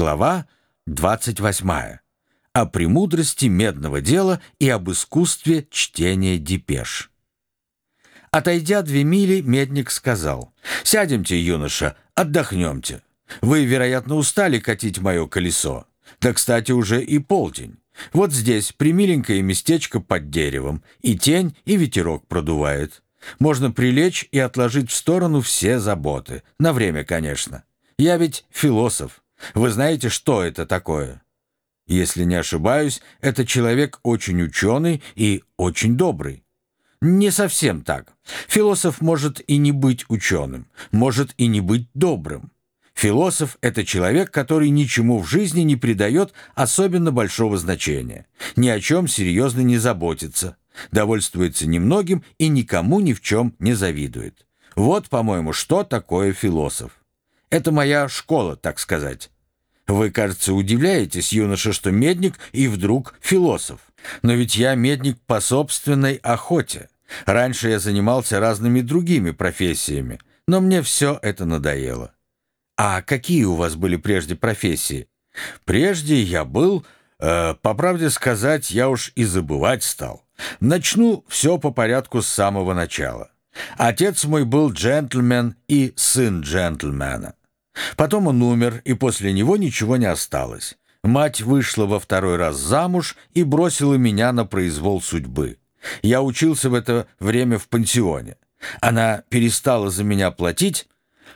Глава 28. О премудрости медного дела и об искусстве чтения депеш. Отойдя две мили, медник сказал, «Сядемте, юноша, отдохнемте. Вы, вероятно, устали катить мое колесо. Да, кстати, уже и полдень. Вот здесь примиленькое местечко под деревом, и тень, и ветерок продувает. Можно прилечь и отложить в сторону все заботы. На время, конечно. Я ведь философ. Вы знаете, что это такое? Если не ошибаюсь, это человек очень ученый и очень добрый. Не совсем так. Философ может и не быть ученым, может и не быть добрым. Философ — это человек, который ничему в жизни не придает особенно большого значения, ни о чем серьезно не заботится, довольствуется немногим и никому ни в чем не завидует. Вот, по-моему, что такое философ. Это моя школа, так сказать. Вы, кажется, удивляетесь, юноша, что медник и вдруг философ. Но ведь я медник по собственной охоте. Раньше я занимался разными другими профессиями, но мне все это надоело. А какие у вас были прежде профессии? Прежде я был, э, по правде сказать, я уж и забывать стал. Начну все по порядку с самого начала. Отец мой был джентльмен и сын джентльмена. Потом он умер, и после него ничего не осталось. Мать вышла во второй раз замуж и бросила меня на произвол судьбы. Я учился в это время в пансионе. Она перестала за меня платить.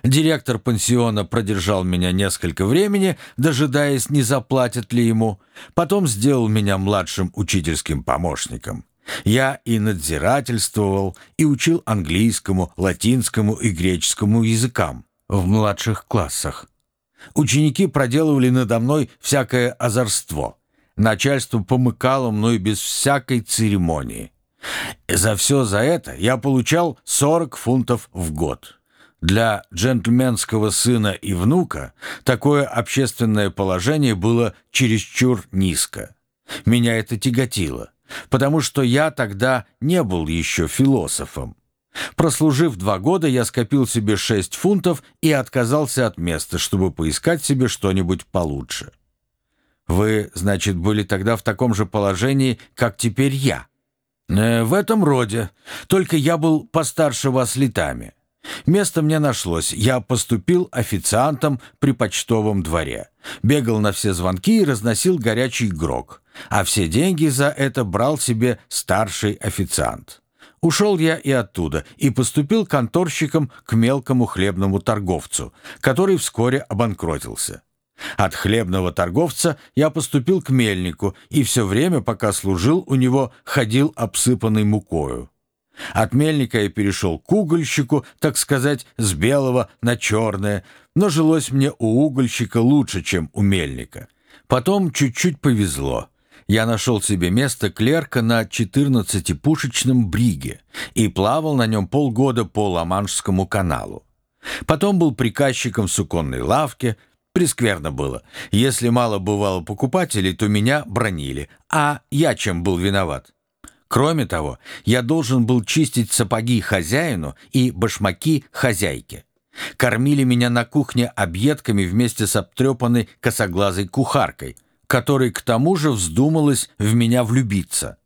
Директор пансиона продержал меня несколько времени, дожидаясь, не заплатят ли ему. Потом сделал меня младшим учительским помощником. Я и надзирательствовал, и учил английскому, латинскому и греческому языкам в младших классах. Ученики проделывали надо мной всякое озорство. Начальство помыкало мной без всякой церемонии. За все за это я получал 40 фунтов в год. Для джентльменского сына и внука такое общественное положение было чересчур низко. Меня это тяготило, потому что я тогда не был еще философом. Прослужив два года, я скопил себе шесть фунтов и отказался от места, чтобы поискать себе что-нибудь получше. Вы, значит, были тогда в таком же положении, как теперь я? Э, в этом роде. Только я был постарше вас летами. Место мне нашлось. Я поступил официантом при почтовом дворе. Бегал на все звонки и разносил горячий грог. А все деньги за это брал себе старший официант. Ушел я и оттуда, и поступил конторщиком к мелкому хлебному торговцу, который вскоре обанкротился. От хлебного торговца я поступил к мельнику, и все время, пока служил у него, ходил обсыпанный мукою. От мельника я перешел к угольщику, так сказать, с белого на черное, но жилось мне у угольщика лучше, чем у мельника. Потом чуть-чуть повезло я нашел себе место клерка на 14-пушечном бриге и плавал на нем полгода по Ла-Маншскому каналу. Потом был приказчиком в суконной лавке. Прескверно было. Если мало бывало покупателей, то меня бронили. А я чем был виноват? Кроме того, я должен был чистить сапоги хозяину и башмаки хозяйке. Кормили меня на кухне объедками вместе с обтрепанной косоглазой кухаркой, которой к тому же вздумалось в меня влюбиться.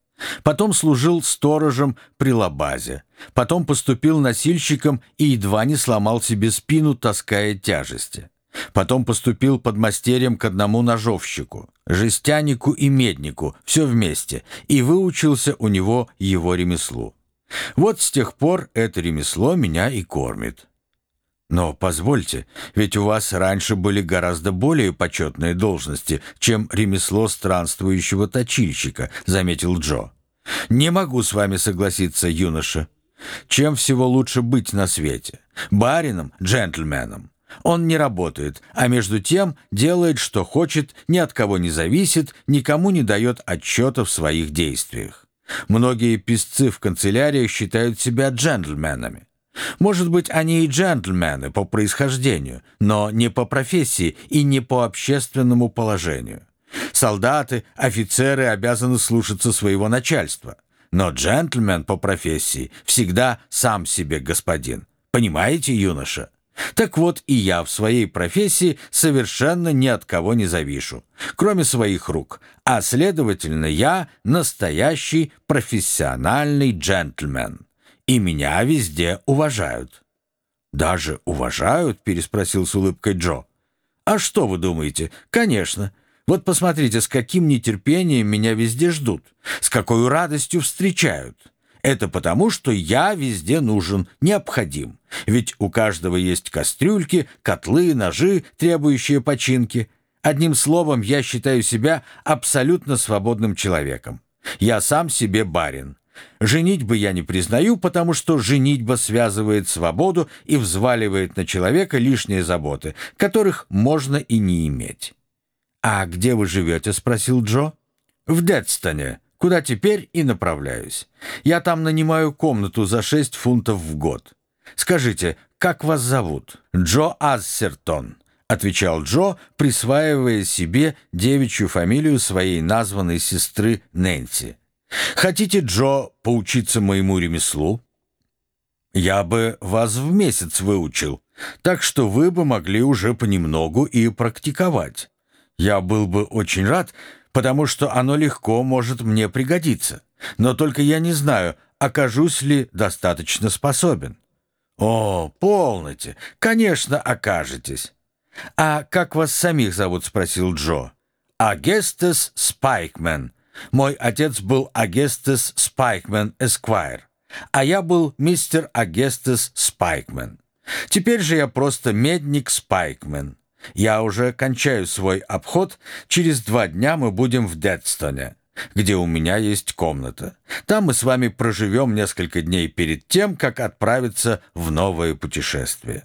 Потом служил сторожем при лабазе. Потом поступил носильщиком и едва не сломал себе спину, таская тяжести. Потом поступил под мастерем к одному ножовщику, жестянику и меднику, все вместе, и выучился у него его ремеслу. Вот с тех пор это ремесло меня и кормит. Но позвольте, ведь у вас раньше были гораздо более почетные должности, чем ремесло странствующего точильщика, заметил Джо. Не могу с вами согласиться, юноша. Чем всего лучше быть на свете? Барином, джентльменом. Он не работает, а между тем делает, что хочет, ни от кого не зависит, никому не дает отчета в своих действиях. Многие писцы в канцеляриях считают себя джентльменами. Может быть, они и джентльмены по происхождению, но не по профессии и не по общественному положению. Солдаты, офицеры обязаны слушаться своего начальства. Но джентльмен по профессии всегда сам себе господин. Понимаете, юноша? Так вот, и я в своей профессии совершенно ни от кого не завишу, кроме своих рук, а, следовательно, я настоящий профессиональный джентльмен, и меня везде уважают». «Даже уважают?» — переспросил с улыбкой Джо. «А что вы думаете? Конечно. Вот посмотрите, с каким нетерпением меня везде ждут, с какой радостью встречают». Это потому, что я везде нужен, необходим. Ведь у каждого есть кастрюльки, котлы, ножи, требующие починки. Одним словом, я считаю себя абсолютно свободным человеком. Я сам себе барин. Женитьбы я не признаю, потому что женитьба связывает свободу и взваливает на человека лишние заботы, которых можно и не иметь. «А где вы живете?» — спросил Джо. «В Дедстоне», куда теперь и направляюсь. Я там нанимаю комнату за 6 фунтов в год. Скажите, как вас зовут? Джо Ассертон, отвечал Джо, присваивая себе девичью фамилию своей названной сестры Нэнси. Хотите, Джо, поучиться моему ремеслу? Я бы вас в месяц выучил, так что вы бы могли уже понемногу и практиковать. Я был бы очень рад, потому что оно легко может мне пригодиться. Но только я не знаю, окажусь ли достаточно способен». «О, полноте! Конечно, окажетесь!» «А как вас самих зовут?» — спросил Джо. «Агестес Спайкмен. Мой отец был Агестес Спайкмен Эсквайр, а я был мистер Агестес Спайкмен. Теперь же я просто медник Спайкмен. Я уже кончаю свой обход. Через два дня мы будем в Дедстоне, где у меня есть комната. Там мы с вами проживем несколько дней перед тем, как отправиться в новое путешествие.